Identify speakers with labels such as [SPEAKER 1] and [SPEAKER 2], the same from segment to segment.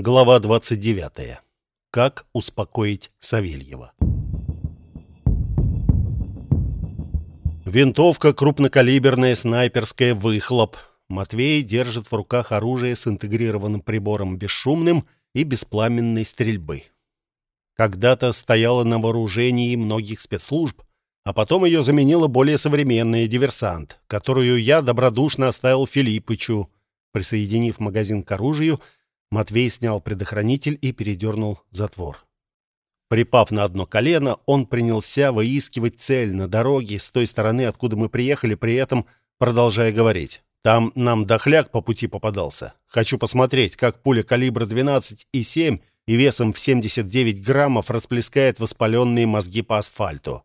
[SPEAKER 1] Глава 29. Как успокоить Савельева. Винтовка крупнокалиберная, снайперская, выхлоп. Матвей держит в руках оружие с интегрированным прибором бесшумным и беспламенной стрельбы. Когда-то стояла на вооружении многих спецслужб, а потом ее заменила более современная диверсант, которую я добродушно оставил Филиппычу. Присоединив магазин к оружию, Матвей снял предохранитель и передернул затвор. Припав на одно колено, он принялся выискивать цель на дороге с той стороны, откуда мы приехали, при этом продолжая говорить. Там нам дохляк по пути попадался. Хочу посмотреть, как пуля калибра 12,7 и весом в 79 граммов расплескает воспаленные мозги по асфальту.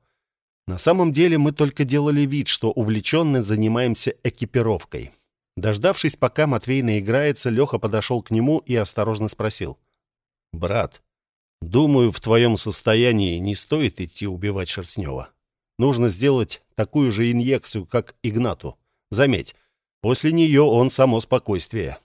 [SPEAKER 1] На самом деле мы только делали вид, что увлеченно занимаемся экипировкой. Дождавшись, пока Матвей наиграется, Леха подошел к нему и осторожно спросил. «Брат, думаю, в твоем состоянии не стоит идти убивать Шерстнева. Нужно сделать такую же инъекцию, как Игнату. Заметь, после нее он само спокойствие».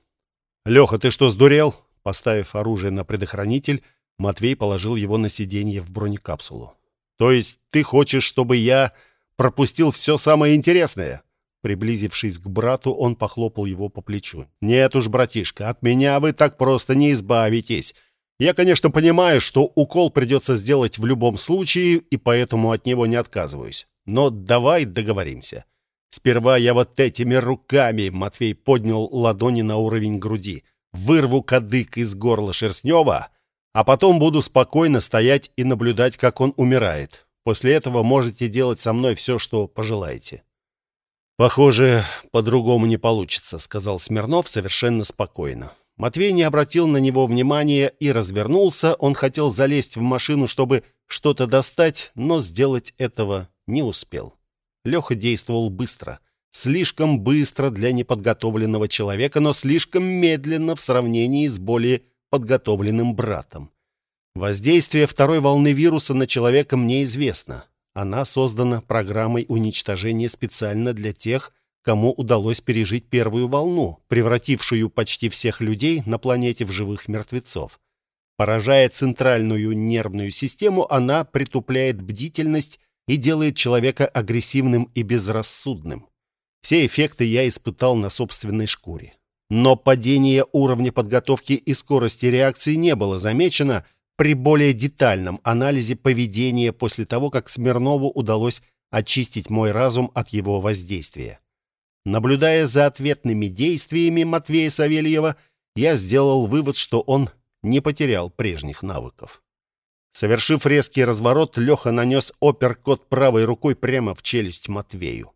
[SPEAKER 1] «Леха, ты что, сдурел?» Поставив оружие на предохранитель, Матвей положил его на сиденье в бронекапсулу. «То есть ты хочешь, чтобы я пропустил все самое интересное?» Приблизившись к брату, он похлопал его по плечу. «Нет уж, братишка, от меня вы так просто не избавитесь. Я, конечно, понимаю, что укол придется сделать в любом случае, и поэтому от него не отказываюсь. Но давай договоримся. Сперва я вот этими руками, Матвей поднял ладони на уровень груди, вырву кадык из горла Шерстнева, а потом буду спокойно стоять и наблюдать, как он умирает. После этого можете делать со мной все, что пожелаете». «Похоже, по-другому не получится», — сказал Смирнов совершенно спокойно. Матвей не обратил на него внимания и развернулся. Он хотел залезть в машину, чтобы что-то достать, но сделать этого не успел. Леха действовал быстро. Слишком быстро для неподготовленного человека, но слишком медленно в сравнении с более подготовленным братом. Воздействие второй волны вируса на человека мне известно. Она создана программой уничтожения специально для тех, кому удалось пережить первую волну, превратившую почти всех людей на планете в живых мертвецов. Поражая центральную нервную систему, она притупляет бдительность и делает человека агрессивным и безрассудным. Все эффекты я испытал на собственной шкуре. Но падение уровня подготовки и скорости реакции не было замечено – при более детальном анализе поведения после того, как Смирнову удалось очистить мой разум от его воздействия. Наблюдая за ответными действиями Матвея Савельева, я сделал вывод, что он не потерял прежних навыков. Совершив резкий разворот, Леха нанес оперкот правой рукой прямо в челюсть Матвею.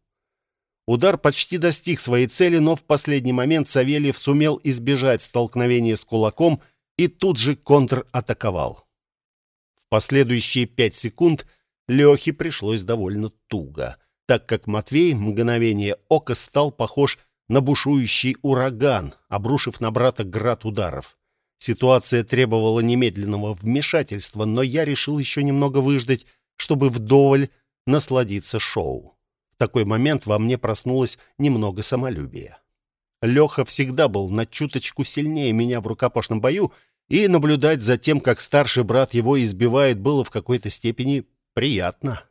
[SPEAKER 1] Удар почти достиг своей цели, но в последний момент Савельев сумел избежать столкновения с кулаком и тут же контратаковал. В последующие пять секунд Лехе пришлось довольно туго, так как Матвей мгновение ока стал похож на бушующий ураган, обрушив на брата град ударов. Ситуация требовала немедленного вмешательства, но я решил еще немного выждать, чтобы вдоволь насладиться шоу. В такой момент во мне проснулось немного самолюбия. Леха всегда был на чуточку сильнее меня в рукопашном бою, и наблюдать за тем, как старший брат его избивает, было в какой-то степени приятно.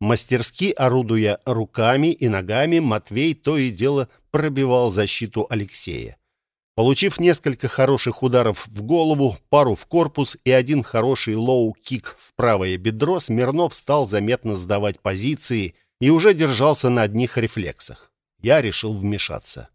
[SPEAKER 1] Мастерски орудуя руками и ногами, Матвей то и дело пробивал защиту Алексея. Получив несколько хороших ударов в голову, пару в корпус и один хороший лоу-кик в правое бедро, Смирнов стал заметно сдавать позиции и уже держался на одних рефлексах. Я решил вмешаться.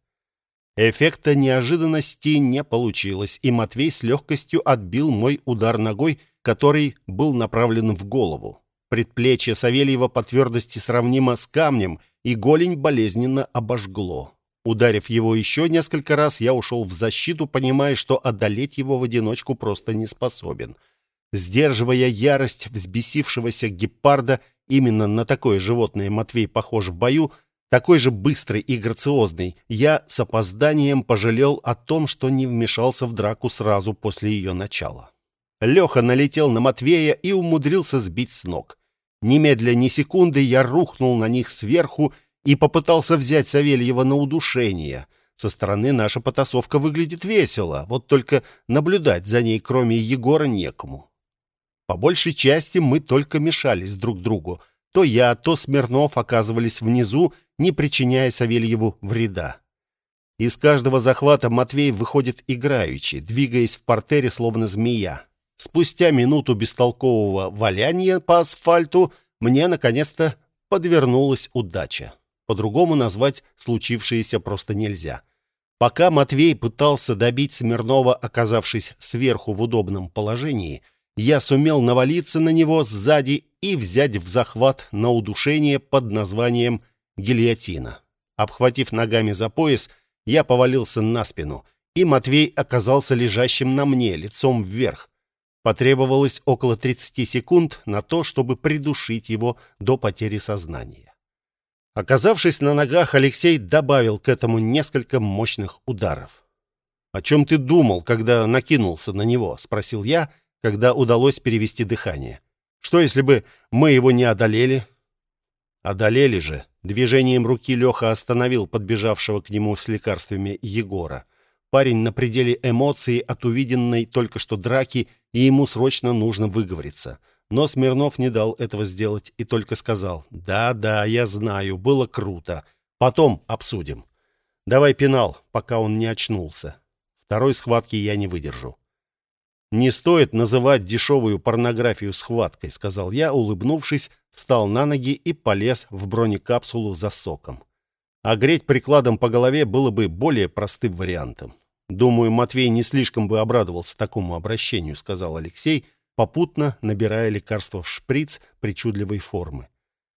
[SPEAKER 1] Эффекта неожиданности не получилось, и Матвей с легкостью отбил мой удар ногой, который был направлен в голову. Предплечье Савельева по твердости сравнимо с камнем, и голень болезненно обожгло. Ударив его еще несколько раз, я ушел в защиту, понимая, что одолеть его в одиночку просто не способен. Сдерживая ярость взбесившегося гепарда, именно на такое животное Матвей похож в бою, такой же быстрый и грациозный, я с опозданием пожалел о том, что не вмешался в драку сразу после ее начала. Леха налетел на Матвея и умудрился сбить с ног. Немедля ни секунды я рухнул на них сверху и попытался взять Савельева на удушение. Со стороны наша потасовка выглядит весело, вот только наблюдать за ней кроме Егора некому. По большей части мы только мешались друг другу. То я, то Смирнов оказывались внизу, не причиняя Савельеву вреда. Из каждого захвата Матвей выходит играючи, двигаясь в портере словно змея. Спустя минуту бестолкового валяния по асфальту мне наконец-то подвернулась удача. По-другому назвать случившееся просто нельзя. Пока Матвей пытался добить Смирнова, оказавшись сверху в удобном положении, я сумел навалиться на него сзади и взять в захват на удушение под названием гильотина. Обхватив ногами за пояс, я повалился на спину, и Матвей оказался лежащим на мне, лицом вверх. Потребовалось около 30 секунд на то, чтобы придушить его до потери сознания. Оказавшись на ногах, Алексей добавил к этому несколько мощных ударов. «О чем ты думал, когда накинулся на него?» — спросил я, когда удалось перевести дыхание. «Что, если бы мы его не одолели?» «Одолели же!» Движением руки Леха остановил подбежавшего к нему с лекарствами Егора. Парень на пределе эмоций от увиденной только что драки, и ему срочно нужно выговориться. Но Смирнов не дал этого сделать и только сказал «Да-да, я знаю, было круто. Потом обсудим. Давай пенал, пока он не очнулся. Второй схватки я не выдержу». «Не стоит называть дешевую порнографию схваткой», — сказал я, улыбнувшись, встал на ноги и полез в бронекапсулу за соком. А греть прикладом по голове было бы более простым вариантом. «Думаю, Матвей не слишком бы обрадовался такому обращению», — сказал Алексей, — попутно набирая лекарство в шприц причудливой формы.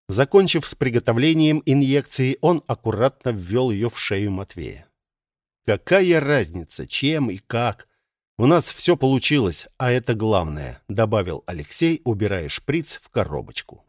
[SPEAKER 1] Закончив с приготовлением инъекции, он аккуратно ввел ее в шею Матвея. «Какая разница, чем и как? У нас все получилось, а это главное», — добавил Алексей, убирая шприц в коробочку.